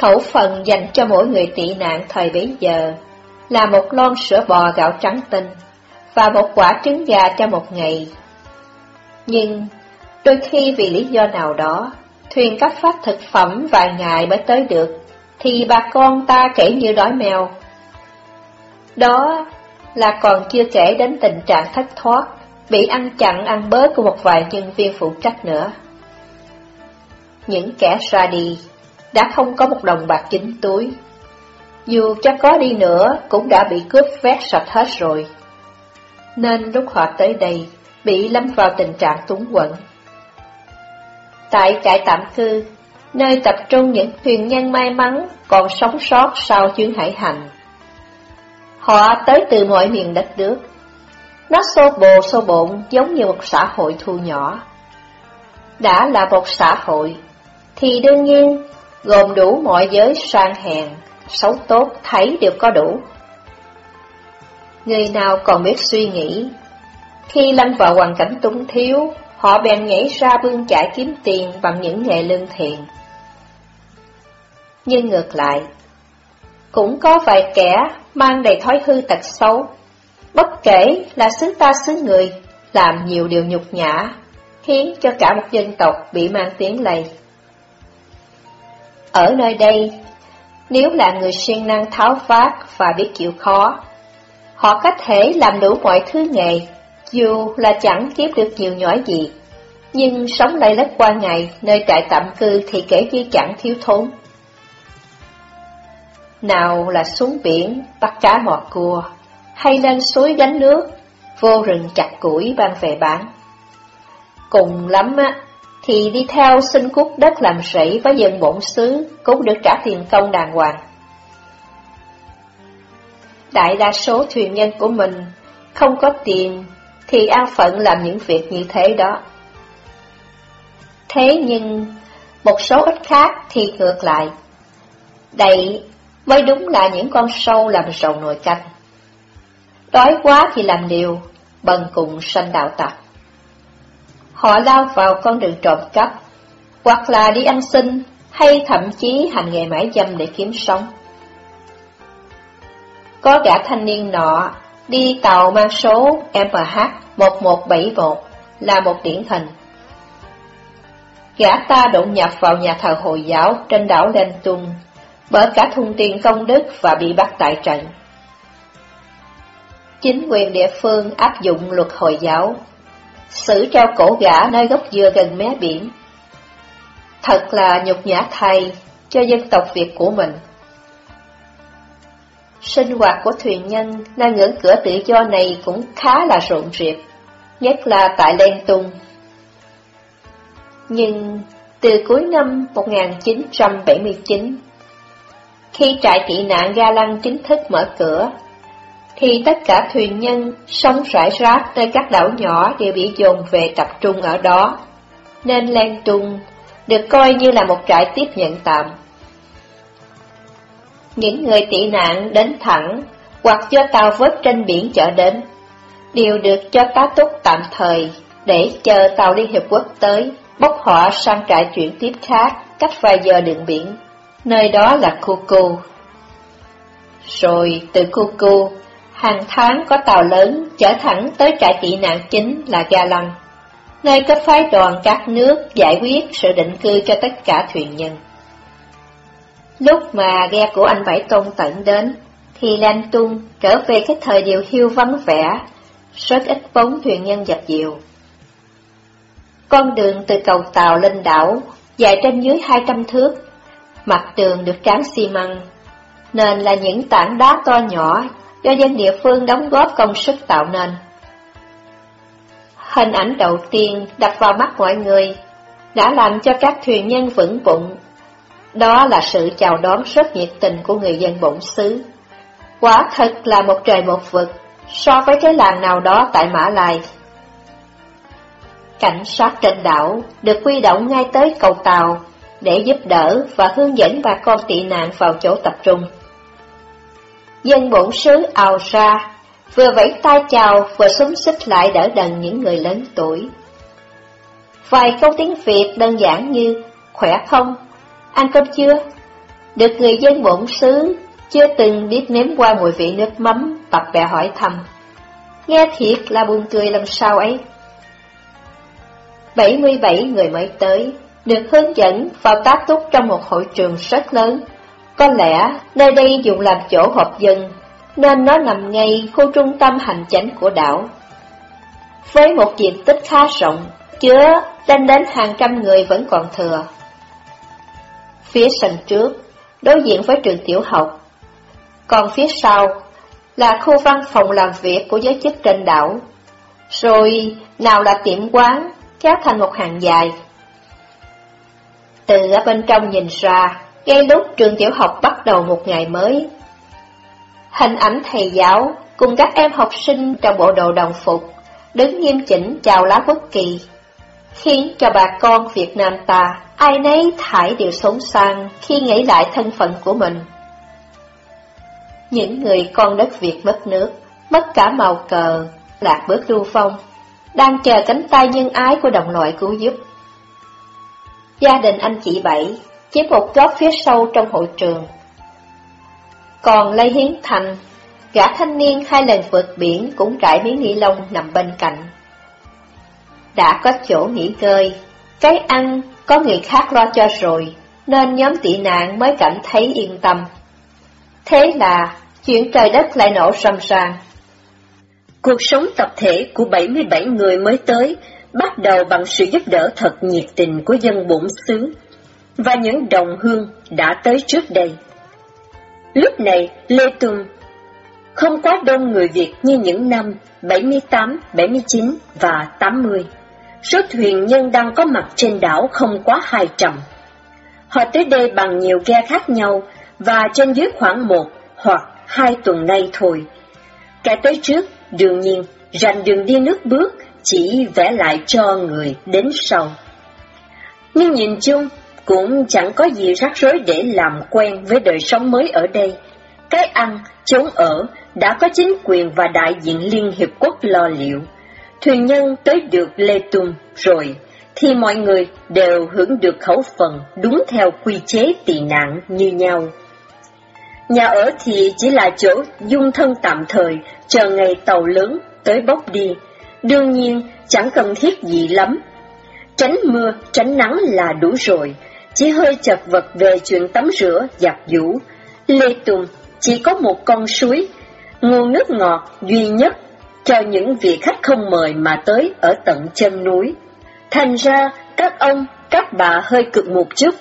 Khẩu phần dành cho mỗi người tị nạn thời bấy giờ là một lon sữa bò gạo trắng tinh và một quả trứng gà cho một ngày. Nhưng đôi khi vì lý do nào đó, thuyền cấp phát thực phẩm vài ngày mới tới được, thì bà con ta kể như đói mèo. Đó là còn chưa kể đến tình trạng thất thoát, bị ăn chặn ăn bớt của một vài nhân viên phụ trách nữa. Những kẻ ra đi đã không có một đồng bạc chính túi. Dù cho có đi nữa cũng đã bị cướp vét sạch hết rồi. Nên lúc họ tới đây, bị lâm vào tình trạng túng quẫn. Tại trại tạm cư, nơi tập trung những thuyền nhân may mắn còn sống sót sau chuyến hải hành. Họ tới từ mọi miền đất nước. Nó xô bồ xô bộn giống như một xã hội thu nhỏ. Đã là một xã hội, thì đương nhiên gồm đủ mọi giới sang hèn, xấu tốt thấy đều có đủ. Người nào còn biết suy nghĩ, khi lâm vào hoàn cảnh túng thiếu, họ bèn nhảy ra bươn chải kiếm tiền bằng những nghề lương thiện. Nhưng ngược lại, cũng có vài kẻ mang đầy thói hư tật xấu, bất kể là xứ ta xứ người, làm nhiều điều nhục nhã, khiến cho cả một dân tộc bị mang tiếng lầy ở nơi đây, nếu là người siêng năng tháo vát và biết chịu khó, họ có thể làm đủ mọi thứ nghề, dù là chẳng kiếm được nhiều nhỏ gì, nhưng sống lây lất qua ngày nơi trại tạm cư thì kể như chẳng thiếu thốn. Nào là xuống biển bắt cá mọt cua, hay lên suối gánh nước, vô rừng chặt củi ban về bán. Cùng lắm á, thì đi theo xin cút đất làm sĩ với dân bổn xứ cũng được trả tiền công đàng hoàng. Đại đa số thuyền nhân của mình không có tiền thì an phận làm những việc như thế đó. Thế nhưng, một số ít khác thì ngược lại. Đây mới đúng là những con sâu làm rầu nồi canh. Đói quá thì làm liều, bần cùng sanh đạo tặc. Họ lao vào con đường trộm cắp, hoặc là đi ăn xin, hay thậm chí hành nghề mãi dâm để kiếm sống. Có gã thanh niên nọ đi tàu mang số MH1171 là một điển hình. Gã ta đột nhập vào nhà thờ Hồi giáo trên đảo Lên Tung, bởi cả thung tiền công đức và bị bắt tại trận. Chính quyền địa phương áp dụng luật Hồi giáo, xử treo cổ gã nơi gốc dừa gần mé biển. Thật là nhục nhã thay cho dân tộc Việt của mình. Sinh hoạt của thuyền nhân nơi ngưỡng cửa tự do này cũng khá là rộn rịp, nhất là tại Len Tung. Nhưng từ cuối năm 1979, khi trại tị nạn Ga Lăng chính thức mở cửa, thì tất cả thuyền nhân sống rải rác nơi các đảo nhỏ đều bị dồn về tập trung ở đó, nên Lan Tung được coi như là một trại tiếp nhận tạm. Những người tị nạn đến thẳng hoặc do tàu vớt trên biển chở đến, đều được cho tá túc tạm thời để chờ tàu Liên Hiệp Quốc tới, bốc họ sang trại chuyển tiếp khác cách vài giờ đường biển, nơi đó là Kuku. Rồi từ Kuku, hàng tháng có tàu lớn chở thẳng tới trại tị nạn chính là Ga Lăng, nơi có phái đoàn các nước giải quyết sự định cư cho tất cả thuyền nhân. Lúc mà ghe của anh Bảy Tôn tận đến, thì Lan Tung trở về cái thời điều hiu vắng vẻ, rất ít bóng thuyền nhân dập dìu. Con đường từ cầu tàu lên đảo, dài trên dưới 200 thước, mặt đường được tráng xi măng, nên là những tảng đá to nhỏ do dân địa phương đóng góp công sức tạo nên. Hình ảnh đầu tiên đập vào mắt mọi người đã làm cho các thuyền nhân vững bụng đó là sự chào đón rất nhiệt tình của người dân bổn xứ. Quả thật là một trời một vực so với cái làng nào đó tại Mã Lai. Cảnh sát trên đảo được quy động ngay tới cầu tàu để giúp đỡ và hướng dẫn bà con tị nạn vào chỗ tập trung. Dân bổn sứ ào ra, vừa vẫy tay chào vừa súng xích lại đỡ đần những người lớn tuổi. Vài câu tiếng Việt đơn giản như khỏe không, Ăn cơm chưa? được người dân bổn xứ chưa từng biết nếm qua mùi vị nước mắm, tập bè hỏi thăm. Nghe thiệt là buồn cười làm sao ấy. 77 người mới tới, được hướng dẫn vào tác túc trong một hội trường rất lớn. Có lẽ nơi đây dùng làm chỗ họp dân, nên nó nằm ngay khu trung tâm hành chánh của đảo. Với một diện tích khá rộng, chứa lên đến hàng trăm người vẫn còn thừa. Phía sân trước, đối diện với trường tiểu học, còn phía sau là khu văn phòng làm việc của giới chức trên đảo. Rồi nào là tiệm quán, kéo thành một hàng dài. Từ ở bên trong nhìn ra, ngay lúc trường tiểu học bắt đầu một ngày mới. Hình ảnh thầy giáo cùng các em học sinh trong bộ đồ đồng phục, đứng nghiêm chỉnh chào lá quốc kỳ, khiến cho bà con Việt Nam ta ai nấy thải đều sống sang khi nghĩ lại thân phận của mình. Những người con đất Việt mất nước, mất cả màu cờ, lạc bước lưu phong, đang chờ cánh tay nhân ái của đồng loại cứu giúp. Gia đình anh chị Bảy chiếm một góc phía sâu trong hội trường. Còn Lê Hiến Thành, gã thanh niên hai lần vượt biển cũng trải miếng ni lông nằm bên cạnh. Đã có chỗ nghỉ ngơi, cái ăn có người khác lo cho rồi, nên nhóm tị nạn mới cảm thấy yên tâm. Thế là chuyện trời đất lại nổ rầm ràng. Cuộc sống tập thể của 77 người mới tới bắt đầu bằng sự giúp đỡ thật nhiệt tình của dân bổn xứ và những đồng hương đã tới trước đây. Lúc này, Lê Tùng không quá đông người Việt như những năm 78, 79 và 80. Số thuyền nhân đang có mặt trên đảo không quá 200. Họ tới đây bằng nhiều ghe khác nhau và trên dưới khoảng một hoặc hai tuần nay thôi. Kẻ tới trước, đương nhiên, rành đường đi nước bước, chỉ vẽ lại cho người đến sau. Nhưng nhìn chung, cũng chẳng có gì rắc rối để làm quen với đời sống mới ở đây. Cái ăn, chốn ở, đã có chính quyền và đại diện Liên Hiệp Quốc lo liệu. Thuyền nhân tới được Lê Tùng rồi, thì mọi người đều hưởng được khẩu phần đúng theo quy chế tị nạn như nhau. Nhà ở thì chỉ là chỗ dung thân tạm thời, chờ ngày tàu lớn tới bốc đi. Đương nhiên, chẳng cần thiết gì lắm. Tránh mưa, tránh nắng là đủ rồi, chỉ hơi chật vật về chuyện tắm rửa, giặt giũ. Lê Tùng chỉ có một con suối, nguồn nước ngọt duy nhất cho những vị khách không mời mà tới ở tận chân núi. Thành ra, các ông, các bà hơi cực một chút,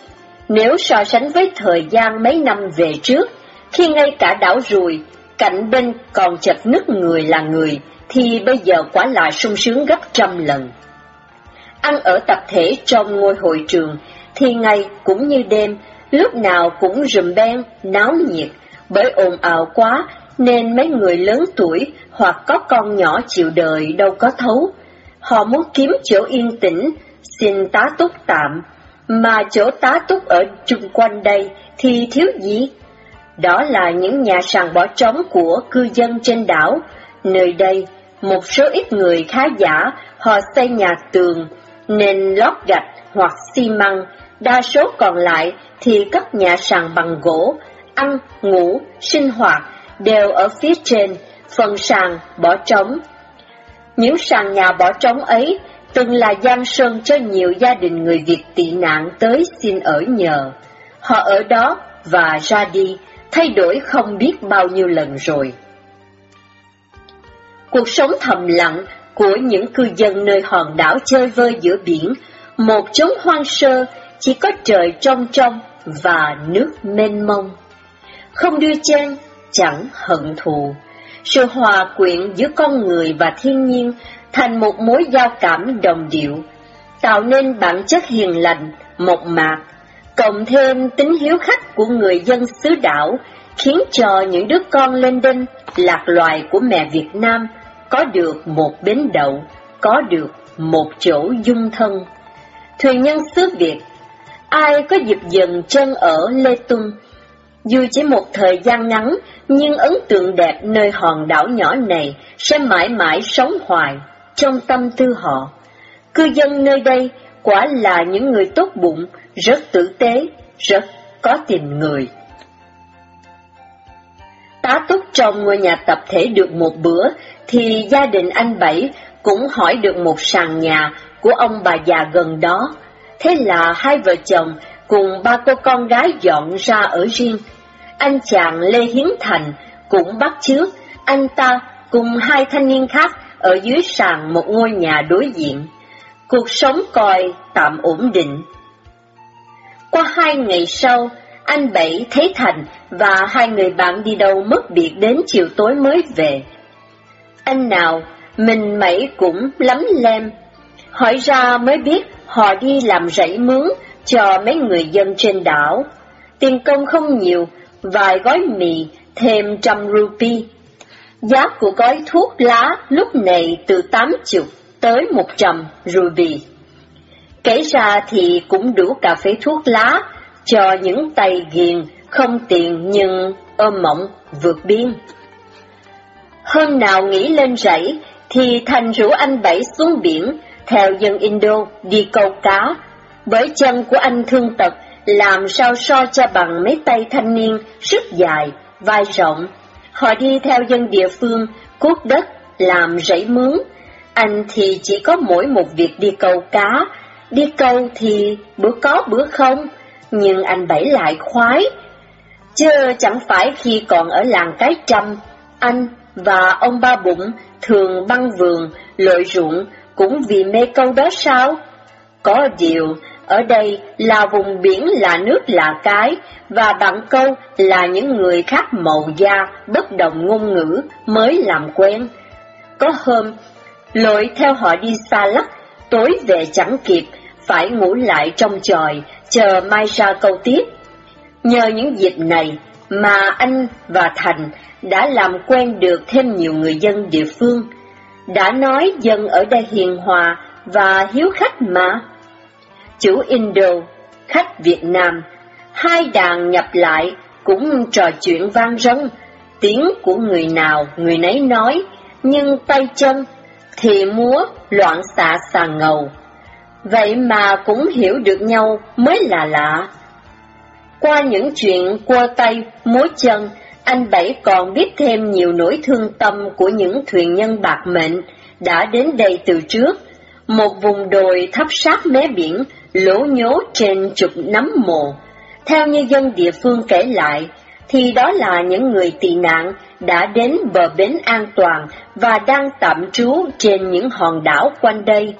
nếu so sánh với thời gian mấy năm về trước, khi ngay cả đảo rùi, cạnh bên còn chật nứt người là người, thì bây giờ quả là sung sướng gấp trăm lần. Ăn ở tập thể trong ngôi hội trường, thì ngày cũng như đêm, lúc nào cũng rùm beng, náo nhiệt, bởi ồn ào quá nên mấy người lớn tuổi hoặc có con nhỏ chịu đời đâu có thấu. Họ muốn kiếm chỗ yên tĩnh, xin tá túc tạm, mà chỗ tá túc ở chung quanh đây thì thiếu gì? Đó là những nhà sàn bỏ trống của cư dân trên đảo. Nơi đây, một số ít người khá giả, họ xây nhà tường, nền lót gạch hoặc xi măng, đa số còn lại thì các nhà sàn bằng gỗ, ăn, ngủ, sinh hoạt đều ở phía trên, phần sàn bỏ trống. Những sàn nhà bỏ trống ấy từng là giang sơn cho nhiều gia đình người Việt tị nạn tới xin ở nhờ. Họ ở đó và ra đi, thay đổi không biết bao nhiêu lần rồi. Cuộc sống thầm lặng của những cư dân nơi hòn đảo chơi vơi giữa biển, một chốn hoang sơ, chỉ có trời trong trong và nước mênh mông. Không đưa chen, chẳng hận thù. Sự hòa quyện giữa con người và thiên nhiên thành một mối giao cảm đồng điệu, tạo nên bản chất hiền lành, mộc mạc, cộng thêm tính hiếu khách của người dân xứ đảo, khiến cho những đứa con lên đinh lạc loài của mẹ Việt Nam có được một bến đậu, có được một chỗ dung thân. Thuyền nhân xứ Việt, ai có dịp dần chân ở Lê Tung, dù chỉ một thời gian ngắn, nhưng ấn tượng đẹp nơi hòn đảo nhỏ này sẽ mãi mãi sống hoài trong tâm tư họ. Cư dân nơi đây quả là những người tốt bụng, rất tử tế, rất có tình người. tá túc trong ngôi nhà tập thể được một bữa, thì gia đình anh Bảy cũng hỏi được một sàn nhà của ông bà già gần đó. Thế là hai vợ chồng cùng ba cô con gái dọn ra ở riêng. Anh chàng Lê Hiến Thành cũng bắt chước, anh ta cùng hai thanh niên khác ở dưới sàn một ngôi nhà đối diện. Cuộc sống coi tạm ổn định. Qua hai ngày sau, anh Bảy thấy Thành và hai người bạn đi đâu mất biệt đến chiều tối mới về. Anh nào, mình mẩy cũng lắm lem. Hỏi ra mới biết họ đi làm rẫy mướn cho mấy người dân trên đảo. Tiền công không nhiều, vài gói mì, thêm trăm rupee. Giá của gói thuốc lá lúc này từ 80 tới 100 rupee. Kể ra thì cũng đủ cà phê thuốc lá cho những tay ghiền không tiền nhưng ôm mộng vượt biên. Hôm nào nghĩ lên rẫy thì Thành rủ anh Bảy xuống biển theo dân Indo đi câu cá, bởi chân của anh thương tật làm sao so cho bằng mấy tay thanh niên sức dài, vai rộng. Họ đi theo dân địa phương, cuốc đất, làm rẫy mướn. Anh thì chỉ có mỗi một việc đi câu cá, đi câu thì bữa có bữa không, nhưng anh Bảy lại khoái. Chứ chẳng phải khi còn ở làng cái trăm, anh và ông ba bụng thường băng vườn, lội ruộng cũng vì mê câu đó sao? Có điều, ở đây là vùng biển là nước là cái, và bạn câu là những người khác màu da, bất đồng ngôn ngữ mới làm quen. Có hôm, lội theo họ đi xa lắc, tối về chẳng kịp, phải ngủ lại trong tròi, chờ mai ra câu tiếp. Nhờ những dịp này mà anh và Thành đã làm quen được thêm nhiều người dân địa phương. Đã nói dân ở đây hiền hòa và hiếu khách mà. Chủ Indo, khách Việt Nam, hai đàn nhập lại cũng trò chuyện vang rông, tiếng của người nào người nấy nói, nhưng tay chân thì múa loạn xạ xà ngầu. Vậy mà cũng hiểu được nhau mới là lạ. Qua những chuyện qua tay, múa chân, anh Bảy còn biết thêm nhiều nỗi thương tâm của những thuyền nhân bạc mệnh đã đến đây từ trước. Một vùng đồi thấp sát mé biển, lỗ nhố trên chục nắm mồ. Theo như dân địa phương kể lại, thì đó là những người tị nạn đã đến bờ bến an toàn và đang tạm trú trên những hòn đảo quanh đây.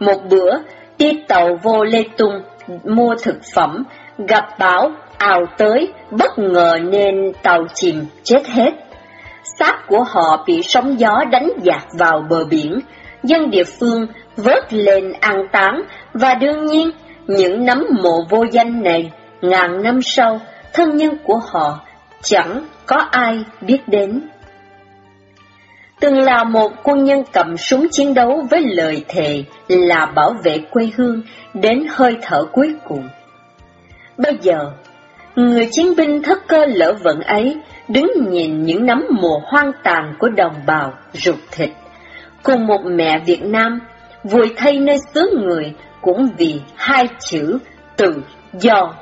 Một bữa, đi tàu vô Lê Tung mua thực phẩm, gặp bão ào tới, bất ngờ nên tàu chìm chết hết. Xác của họ bị sóng gió đánh dạt vào bờ biển, dân địa phương vớt lên an táng và đương nhiên những nấm mộ vô danh này ngàn năm sau thân nhân của họ chẳng có ai biết đến. Từng là một quân nhân cầm súng chiến đấu với lời thề là bảo vệ quê hương đến hơi thở cuối cùng. Bây giờ, người chiến binh thất cơ lỡ vận ấy đứng nhìn những nắm mồ hoang tàn của đồng bào rụt thịt, cùng một mẹ Việt Nam vùi thay nơi xứ người cũng vì hai chữ tự do.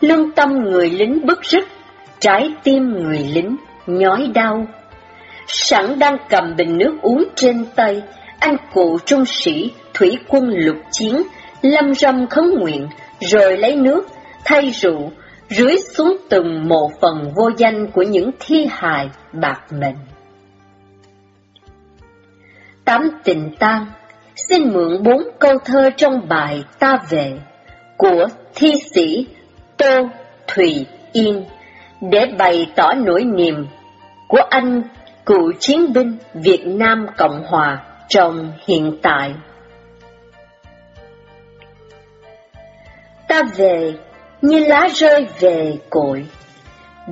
Lương tâm người lính bức rứt, trái tim người lính nhói đau. Sẵn đang cầm bình nước uống trên tay, anh cụ trung sĩ thủy quân lục chiến, lâm râm khấn nguyện, rồi lấy nước, thay rượu, rưới xuống từng mộ phần vô danh của những thi hài bạc mệnh. Tám tình tang, xin mượn bốn câu thơ trong bài Ta Về của thi sĩ Tô Thùy Yên để bày tỏ nỗi niềm của anh cựu chiến binh Việt Nam Cộng Hòa trong hiện tại. Ta về như lá rơi về cội,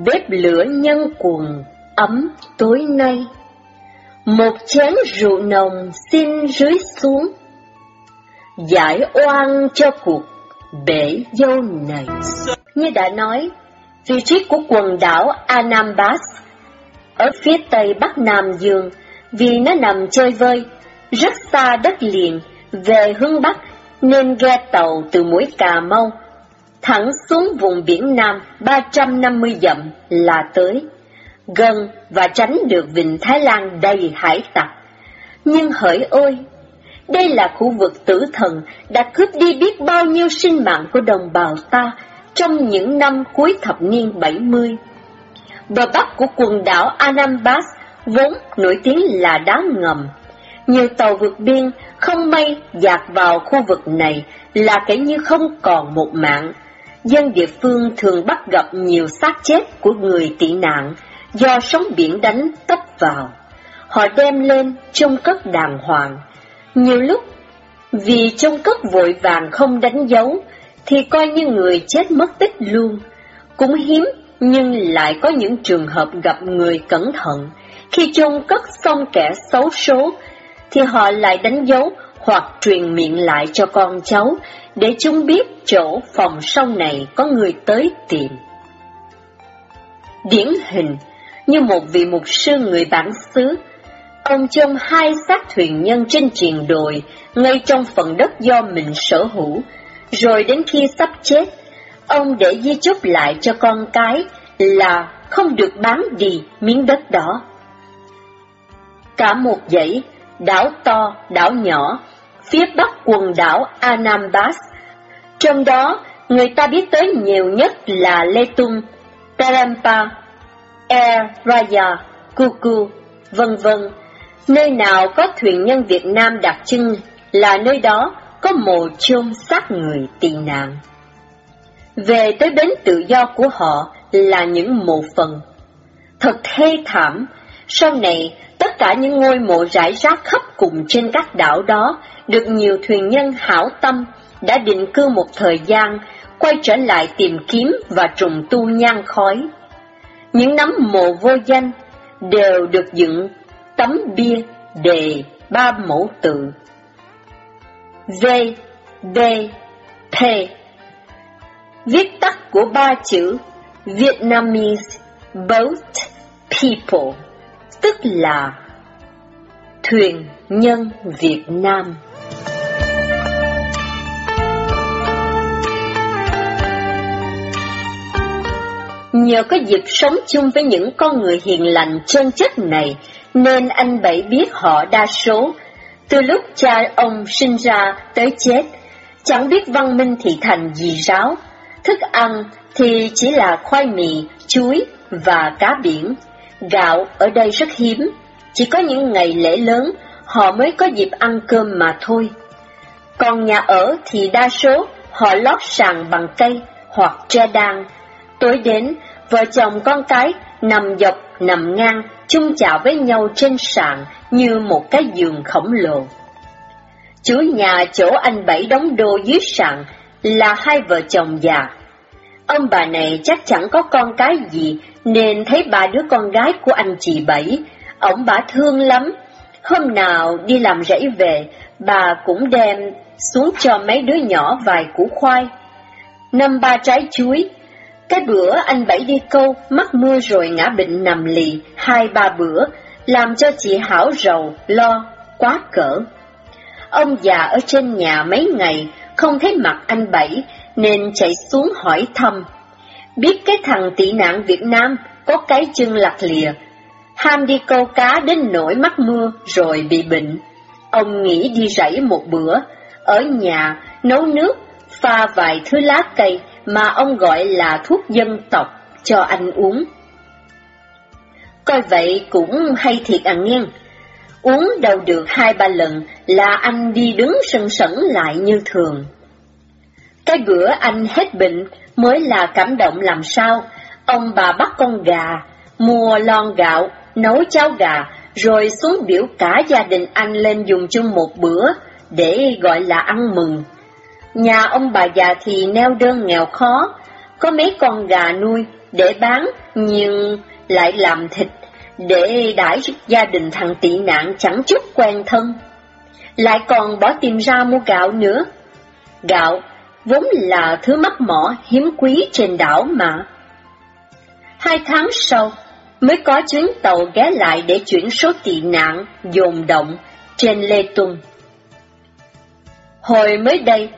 bếp lửa nhân quần ấm tối nay. Một chén rượu nồng xin rưới xuống, giải oan cho cuộc bể dâu này. Như đã nói, vị trí của quần đảo Anambas ở phía tây bắc Nam Dương vì nó nằm chơi vơi, rất xa đất liền, về hướng bắc nên ghe tàu từ mũi Cà Mau thẳng xuống vùng biển Nam 350 dặm là tới. gần và tránh được vịnh Thái Lan đầy hải tặc. Nhưng hỡi ôi, đây là khu vực tử thần đã cướp đi biết bao nhiêu sinh mạng của đồng bào ta trong những năm cuối thập niên 70. Bờ bắc của quần đảo Anambas vốn nổi tiếng là đá ngầm. Nhiều tàu vượt biên không may dạt vào khu vực này là kể như không còn một mạng. Dân địa phương thường bắt gặp nhiều xác chết của người tị nạn do sóng biển đánh tấp vào. Họ đem lên trông cất đàng hoàng. Nhiều lúc, vì trông cất vội vàng không đánh dấu, thì coi như người chết mất tích luôn. Cũng hiếm, nhưng lại có những trường hợp gặp người cẩn thận. Khi trông cất xong kẻ xấu số, thì họ lại đánh dấu hoặc truyền miệng lại cho con cháu, để chúng biết chỗ phòng sau này có người tới tìm. Điển hình, như một vị mục sư người bản xứ, ông chôn hai xác thuyền nhân trên triền đồi, ngay trong phần đất do mình sở hữu, rồi đến khi sắp chết, ông để di chúc lại cho con cái là không được bán đi miếng đất đó. Cả một dãy, đảo to, đảo nhỏ, phía bắc quần đảo Anambas, trong đó người ta biết tới nhiều nhất là Lê Tung, Tarampa, Air Raya, Kuku, vân vân. Nơi nào có thuyền nhân Việt Nam đặc trưng là nơi đó có mồ chôn xác người tị nạn. Về tới bến tự do của họ là những mộ phần. Thật thê thảm, sau này tất cả những ngôi mộ rải rác khắp cùng trên các đảo đó được nhiều thuyền nhân hảo tâm đã định cư một thời gian, quay trở lại tìm kiếm và trùng tu nhang khói. Những nấm mộ vô danh đều được dựng tấm bia đề ba mẫu tự V, D P. Viết tắt của ba chữ Vietnamese Boat People, tức là Thuyền Nhân Việt Nam. Nhờ có dịp sống chung với những con người hiền lành chân chất này, nên anh Bảy biết họ đa số từ lúc cha ông sinh ra tới chết, chẳng biết văn minh thị thành gì ráo, thức ăn thì chỉ là khoai mì, chuối và cá biển. Gạo ở đây rất hiếm, chỉ có những ngày lễ lớn họ mới có dịp ăn cơm mà thôi. Còn nhà ở thì đa số họ lót sàn bằng cây hoặc tre đan. Tối đến, vợ chồng con cái nằm dọc, nằm ngang, chung chào với nhau trên sàn như một cái giường khổng lồ. Chủ nhà chỗ anh Bảy đóng đô dưới sàn là hai vợ chồng già. Ông bà này chắc chẳng có con cái gì, nên thấy ba đứa con gái của anh chị Bảy, ổng bà thương lắm. Hôm nào đi làm rẫy về, bà cũng đem xuống cho mấy đứa nhỏ vài củ khoai. Năm ba trái chuối, cái bữa anh Bảy đi câu, mắc mưa rồi ngã bệnh nằm lì, hai ba bữa, làm cho chị Hảo rầu, lo, quá cỡ. Ông già ở trên nhà mấy ngày, không thấy mặt anh Bảy, nên chạy xuống hỏi thăm. Biết cái thằng tị nạn Việt Nam có cái chân lạc lìa, ham đi câu cá đến nỗi mắc mưa rồi bị bệnh. Ông nghĩ đi rẫy một bữa, ở nhà nấu nước, pha vài thứ lá cây mà ông gọi là thuốc dân tộc cho anh uống. Coi vậy cũng hay thiệt à nghiêng. Uống đâu được hai ba lần là anh đi đứng sân sẩn lại như thường. Cái bữa anh hết bệnh mới là cảm động làm sao, ông bà bắt con gà, mua lon gạo, nấu cháo gà, rồi xuống biểu cả gia đình anh lên dùng chung một bữa, để gọi là ăn mừng. Nhà ông bà già thì neo đơn nghèo khó, có mấy con gà nuôi để bán nhưng lại làm thịt để đãi gia đình thằng tị nạn chẳng chút quen thân. Lại còn bỏ tìm ra mua gạo nữa. Gạo vốn là thứ mắc mỏ hiếm quý trên đảo mà. Hai tháng sau, mới có chuyến tàu ghé lại để chuyển số tị nạn dồn động trên Lê tung Hồi mới đây,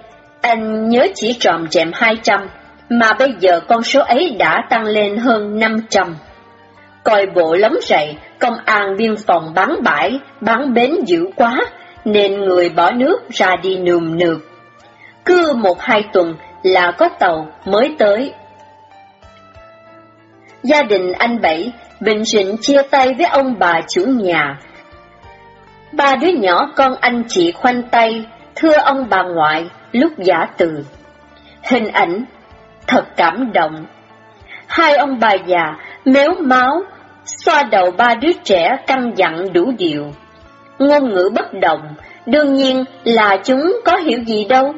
anh nhớ chỉ tròn chẹm 200, mà bây giờ con số ấy đã tăng lên hơn 500. coi bộ lắm rậy, công an biên phòng bán bãi, bán bến dữ quá, nên người bỏ nước ra đi nườm nượp. Cứ một hai tuần là có tàu mới tới. Gia đình anh Bảy bình rịnh chia tay với ông bà chủ nhà. Ba đứa nhỏ con anh chị khoanh tay, thưa ông bà ngoại lúc giả từ. Hình ảnh thật cảm động. Hai ông bà già méo máu, xoa đầu ba đứa trẻ căng dặn đủ điều. Ngôn ngữ bất động, đương nhiên là chúng có hiểu gì đâu,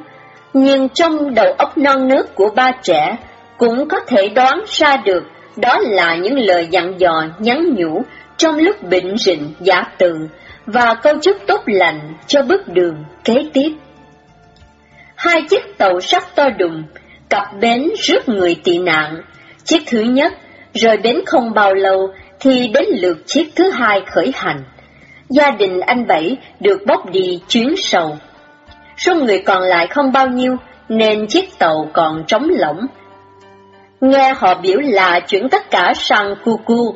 nhưng trong đầu óc non nước của ba trẻ cũng có thể đoán ra được đó là những lời dặn dò nhắn nhủ trong lúc bệnh rịnh giả từ và câu chúc tốt lành cho bước đường kế tiếp. Hai chiếc tàu sắt to đùng, cặp bến rước người tị nạn. Chiếc thứ nhất, rồi bến không bao lâu thì đến lượt chiếc thứ hai khởi hành. Gia đình anh Bảy được bốc đi chuyến sầu. Số người còn lại không bao nhiêu, nên chiếc tàu còn trống lỏng. Nghe họ biểu là chuyển tất cả sang Cucu.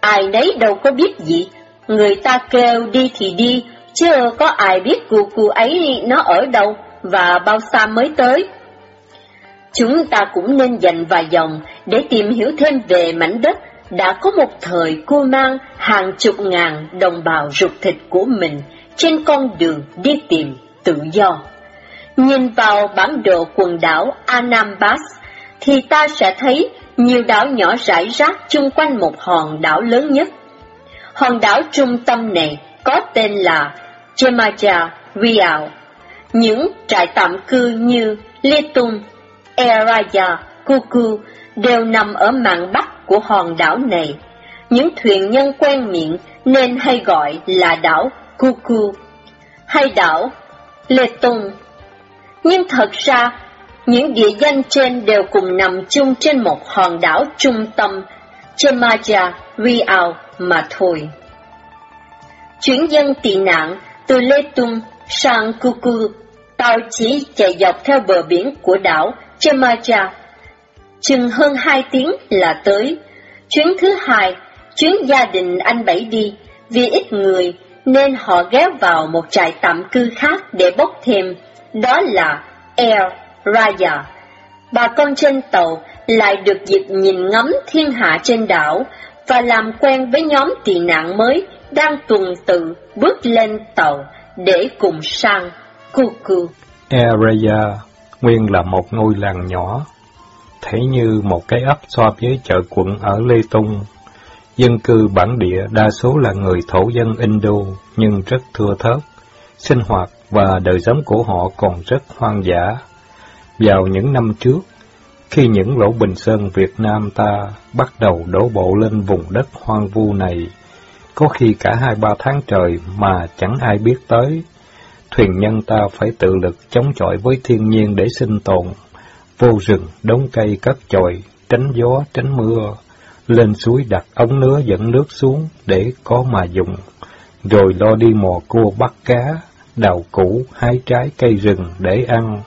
Ai nấy đâu có biết gì, người ta kêu đi thì đi, chứ có ai biết Cucu ấy nó ở đâu và bao xa mới tới. Chúng ta cũng nên dành vài dòng để tìm hiểu thêm về mảnh đất đã có một thời cô mang hàng chục ngàn đồng bào ruột thịt của mình trên con đường đi tìm tự do. Nhìn vào bản đồ quần đảo Anambas, thì ta sẽ thấy nhiều đảo nhỏ rải rác chung quanh một hòn đảo lớn nhất. Hòn đảo trung tâm này có tên là Chemaja Riau. Những trại tạm cư như Letung, Eraya, Kuku đều nằm ở mạn bắc của hòn đảo này. Những thuyền nhân quen miệng nên hay gọi là đảo Kuku hay đảo Lê Tùng. Nhưng thật ra, những địa danh trên đều cùng nằm chung trên một hòn đảo trung tâm, Chemaja Riau mà thôi. Chuyển dân tị nạn từ Lê Tung sang Cucu, tàu chỉ chạy dọc theo bờ biển của đảo Chemaja. Chừng hơn hai tiếng là tới. Chuyến thứ hai, chuyến gia đình anh Bảy đi, vì ít người nên họ ghé vào một trại tạm cư khác để bốc thêm, đó là El Raya. Bà con trên tàu lại được dịp nhìn ngắm thiên hạ trên đảo và làm quen với nhóm tị nạn mới đang tuần tự bước lên tàu để cùng sang Cucu. El Raya nguyên là một ngôi làng nhỏ, thấy như một cái ấp so với chợ quận ở Lê Tung. Dân cư bản địa đa số là người thổ dân Indo nhưng rất thưa thớt, sinh hoạt và đời sống của họ còn rất hoang dã. Vào những năm trước, khi những lỗ bình sơn Việt Nam ta bắt đầu đổ bộ lên vùng đất hoang vu này, có khi cả hai ba tháng trời mà chẳng ai biết tới, thuyền nhân ta phải tự lực chống chọi với thiên nhiên để sinh tồn, vô rừng, đống cây cất chồi, tránh gió, tránh mưa, lên suối đặt ống nứa dẫn nước xuống để có mà dùng, rồi lo đi mò cua bắt cá, đào củ, hái trái cây rừng để ăn.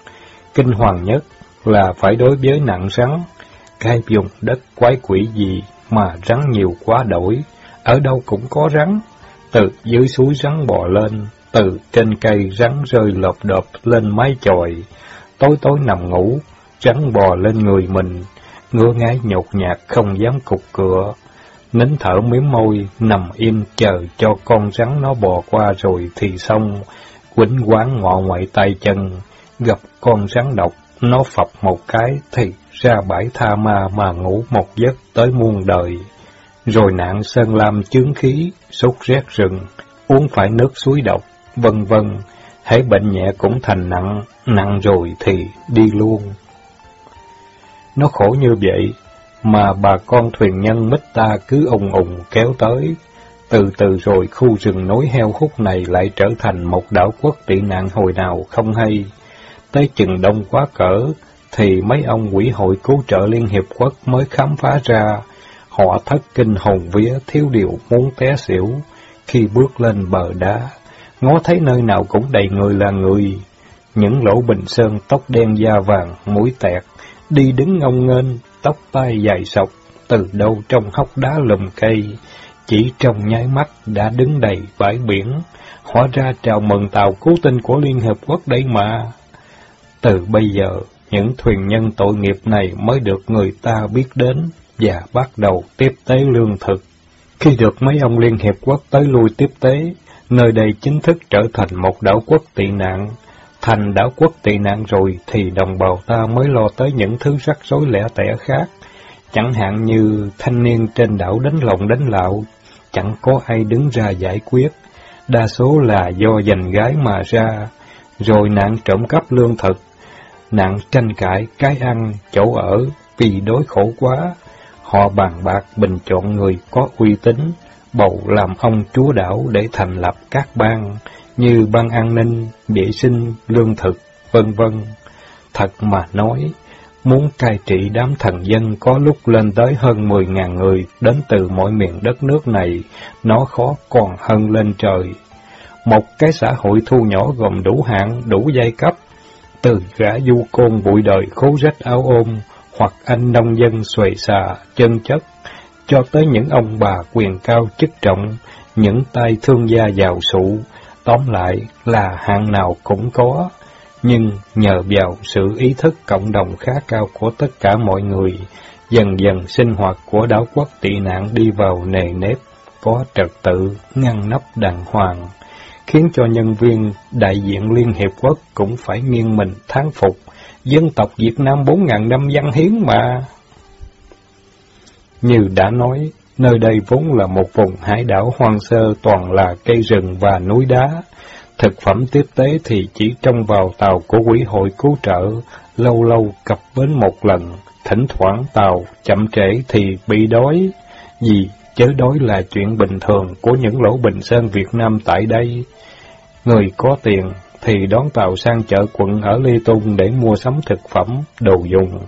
Kinh hoàng nhất là phải đối với nặng rắn, cái vùng đất quái quỷ gì mà rắn nhiều quá đổi, ở đâu cũng có rắn, từ dưới suối rắn bò lên, từ trên cây rắn rơi lộp độp lên mái chòi, tối tối nằm ngủ, rắn bò lên người mình, ngứa ngáy nhột nhạt không dám cục cửa, nín thở miếm môi, nằm im chờ cho con rắn nó bò qua rồi thì xong, quýnh quán ngọ ngoại tay chân, gặp con rắn độc, nó phập một cái thì ra bãi tha ma mà ngủ một giấc tới muôn đời. Rồi nạn sơn lam chướng khí, sốt rét rừng, uống phải nước suối độc, vân vân, hãy bệnh nhẹ cũng thành nặng, nặng rồi thì đi luôn. Nó khổ như vậy, mà bà con thuyền nhân mít ta cứ ùng ùng kéo tới. Từ từ rồi khu rừng nối heo hút này lại trở thành một đảo quốc tị nạn hồi nào không hay. Tới chừng đông quá cỡ, thì mấy ông quỹ hội cứu trợ Liên Hiệp Quốc mới khám phá ra, họ thất kinh hồn vía thiếu điều muốn té xỉu khi bước lên bờ đá, ngó thấy nơi nào cũng đầy người là người, những lỗ bình sơn tóc đen da vàng, mũi tẹt, đi đứng ngông nghênh, tóc tai dài sọc, từ đâu trong hốc đá lùm cây, chỉ trong nháy mắt đã đứng đầy bãi biển, hóa ra chào mừng tàu cứu tinh của Liên Hợp Quốc đấy mà. Từ bây giờ, những thuyền nhân tội nghiệp này mới được người ta biết đến và bắt đầu tiếp tế lương thực. Khi được mấy ông Liên Hiệp Quốc tới lui tiếp tế, nơi đây chính thức trở thành một đảo quốc tị nạn. Thành đảo quốc tị nạn rồi thì đồng bào ta mới lo tới những thứ rắc rối lẻ tẻ khác. Chẳng hạn như thanh niên trên đảo đánh lộng đánh lạo, chẳng có ai đứng ra giải quyết. Đa số là do giành gái mà ra, rồi nạn trộm cắp lương thực, nạn tranh cãi cái ăn, chỗ ở, vì đối khổ quá. Họ bàn bạc bình chọn người có uy tín, bầu làm ông chúa đảo để thành lập các bang như ban an ninh, vệ sinh, lương thực, vân vân. Thật mà nói, muốn cai trị đám thần dân có lúc lên tới hơn mười ngàn người đến từ mọi miền đất nước này, nó khó còn hơn lên trời. Một cái xã hội thu nhỏ gồm đủ hạng, đủ giai cấp, từ gã du côn bụi đời khố rách áo ôm, hoặc anh nông dân xuề xà, chân chất, cho tới những ông bà quyền cao chức trọng, những tay thương gia giàu sụ, tóm lại là hạng nào cũng có. Nhưng nhờ vào sự ý thức cộng đồng khá cao của tất cả mọi người, dần dần sinh hoạt của đảo quốc tị nạn đi vào nề nếp, có trật tự, ngăn nắp đàng hoàng, khiến cho nhân viên đại diện Liên Hiệp Quốc cũng phải nghiêng mình thán phục dân tộc Việt Nam bốn ngàn năm văn hiến mà. Như đã nói, nơi đây vốn là một vùng hải đảo hoang sơ toàn là cây rừng và núi đá. Thực phẩm tiếp tế thì chỉ trong vào tàu của quỹ hội cứu trợ, lâu lâu cập bến một lần, thỉnh thoảng tàu chậm trễ thì bị đói. Vì chớ đói là chuyện bình thường của những lỗ bình sơn Việt Nam tại đây. Người có tiền thì đón tàu sang chợ quận ở Lê Tung để mua sắm thực phẩm, đồ dùng.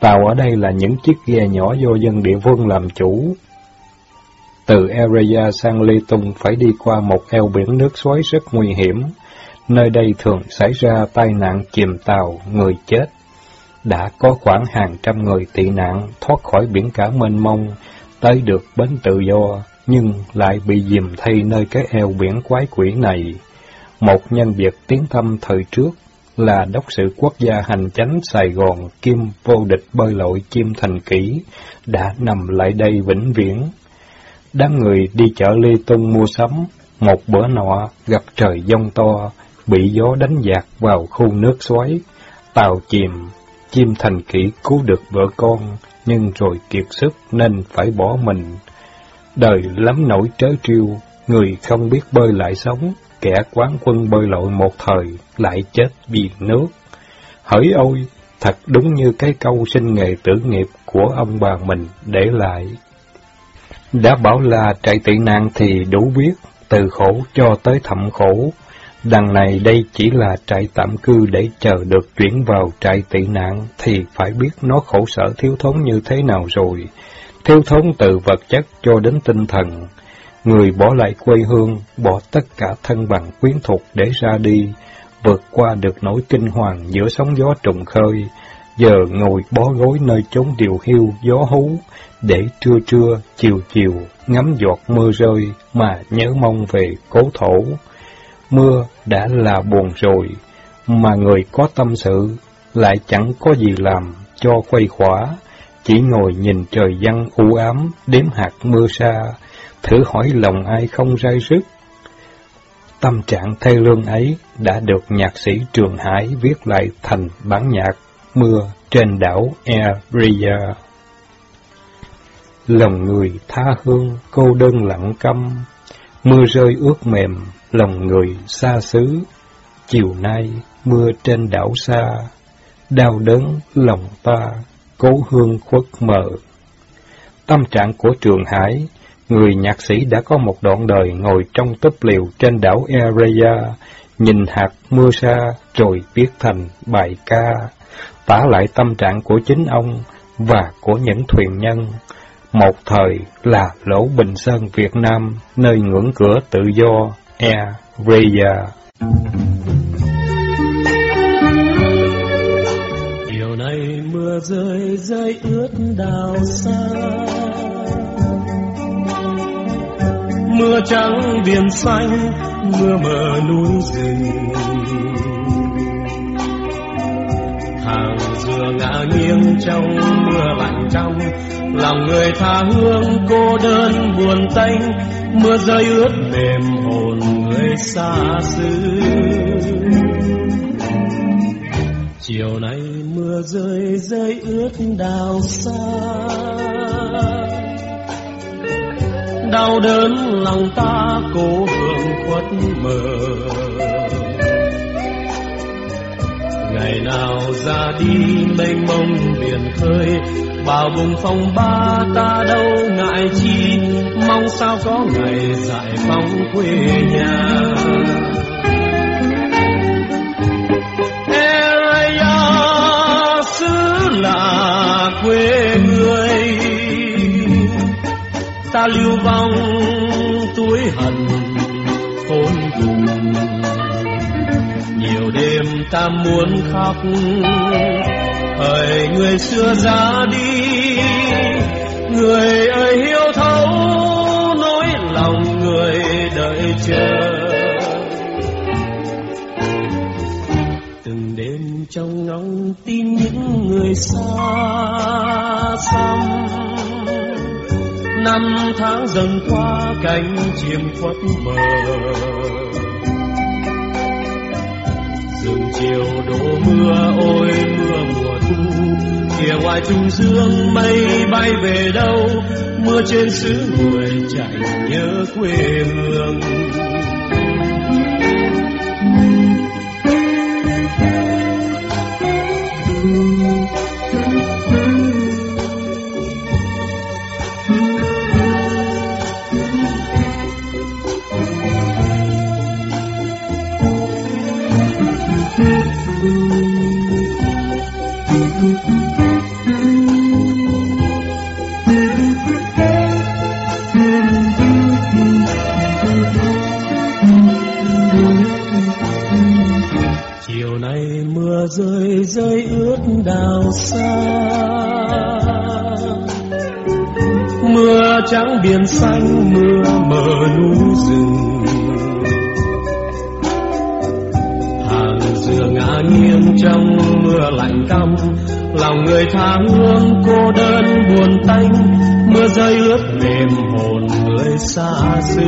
Tàu ở đây là những chiếc ghe nhỏ do dân địa phương làm chủ. Từ Ereya sang Lê Tung phải đi qua một eo biển nước xoáy rất nguy hiểm. Nơi đây thường xảy ra tai nạn chìm tàu, người chết. Đã có khoảng hàng trăm người tị nạn thoát khỏi biển cả mênh mông, tới được bến tự do, nhưng lại bị dìm thay nơi cái eo biển quái quỷ này. Một nhân vật tiếng thăm thời trước là đốc sự quốc gia hành chánh Sài Gòn kim vô địch bơi lội chim thành kỷ đã nằm lại đây vĩnh viễn. Đám người đi chợ Lê Tung mua sắm, một bữa nọ gặp trời giông to, bị gió đánh dạt vào khu nước xoáy, tàu chìm, chim thành kỷ cứu được vợ con, nhưng rồi kiệt sức nên phải bỏ mình. Đời lắm nỗi trớ trêu, người không biết bơi lại sống, kẻ quán quân bơi lội một thời lại chết vì nước. Hỡi ôi, thật đúng như cái câu sinh nghề tử nghiệp của ông bà mình để lại. Đã bảo là trại tị nạn thì đủ biết, từ khổ cho tới thậm khổ. Đằng này đây chỉ là trại tạm cư để chờ được chuyển vào trại tị nạn, thì phải biết nó khổ sở thiếu thốn như thế nào rồi. Thiếu thốn từ vật chất cho đến tinh thần, Người bỏ lại quê hương, bỏ tất cả thân bằng quyến thuộc để ra đi, vượt qua được nỗi kinh hoàng giữa sóng gió trùng khơi, giờ ngồi bó gối nơi chốn điều hiu gió hú, để trưa trưa, chiều chiều, ngắm giọt mưa rơi mà nhớ mong về cố thổ. Mưa đã là buồn rồi, mà người có tâm sự lại chẳng có gì làm cho quay khỏa, chỉ ngồi nhìn trời văn u ám, đếm hạt mưa xa, thử hỏi lòng ai không rai rứt. Tâm trạng thê lương ấy đã được nhạc sĩ Trường Hải viết lại thành bản nhạc Mưa trên đảo Eria. Lòng người tha hương, cô đơn lặng câm, mưa rơi ướt mềm, lòng người xa xứ. Chiều nay, mưa trên đảo xa, đau đớn lòng ta, cố hương khuất mờ. Tâm trạng của Trường Hải Người nhạc sĩ đã có một đoạn đời ngồi trong túp liều trên đảo Ereya, nhìn hạt mưa xa rồi viết thành bài ca, tả lại tâm trạng của chính ông và của những thuyền nhân. Một thời là lỗ Bình Sơn Việt Nam, nơi ngưỡng cửa tự do, Erea. Chiều nay mưa rơi rơi ướt đào xa mưa trắng biển xanh mưa mờ núi rừng hàng dừa ngã nghiêng trong mưa lạnh trong lòng người tha hương cô đơn buồn tênh, mưa rơi ướt mềm hồn người xa xứ. Chiều nay mưa rơi rơi ướt đào xa. Đau đớn lòng ta cố hương khuất mờ. Ngày nào ra đi, mênh mông biển khơi. Bao vùng phong ba ta đâu ngại chi, mong sao có ngày giải phóng quê nhà. Erya xứ là quê người. Ta lưu vong, túi hận ta muốn khóc. Hỡi người xưa ra đi, người ơi hiếu thấu nỗi lòng người đợi chờ. Từng đêm trong ngóng tin những người xa xăm. Năm tháng dần qua, cánh chim khuất mờ rừng chiều đổ mưa, ôi mưa mùa thu. Kìa ngoài trung dương, mây bay về đâu? Mưa trên xứ người chạy nhớ quê hương. Mưa trắng biển xanh, mưa mờ núi rừng. Hàng dừa ngã nghiêng trong mưa lạnh căm. Lòng người tha hương, cô đơn buồn tanh. Mưa rơi ướt mềm hồn người xa xứ.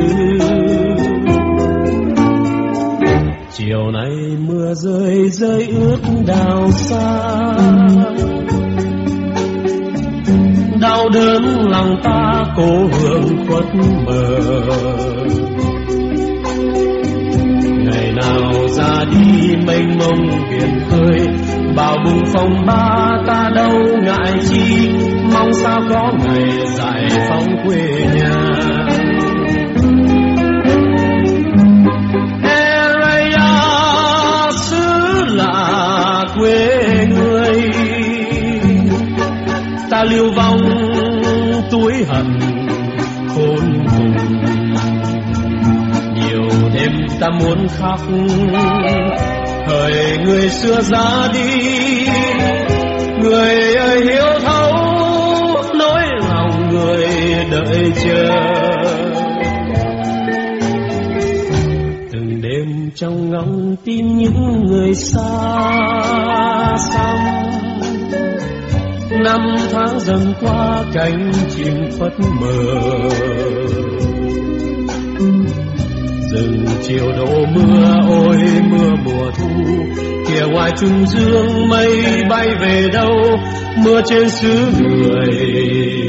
Chiều nay mưa rơi rơi ướt đào xa đau đớn lòng ta cố hương khuất mờ. Ngày nào ra đi mênh mông biển khơi bao bùng phong ba ta đâu ngại chi, mong sao có ngày giải phóng quê nhà. Liêu lưu vong, túi hận khôn cùng. Nhiều đêm ta muốn khóc thời người xưa ra đi. Người ơi hiểu thấu, nỗi lòng người đợi chờ. Từng đêm trong ngóng tin những người xa xăm năm tháng dần qua, cánh chim phất mờ. Rừng chiều đổ mưa, ôi mưa mùa thu. Kìa ngoài trung dương mây bay về đâu, mưa trên xứ người.